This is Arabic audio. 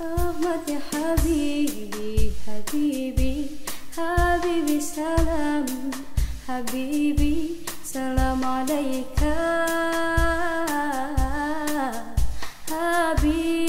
أحمد يا حبيبي حبيبي حبيبي سلام حبيبي سلام عليك. حبيبي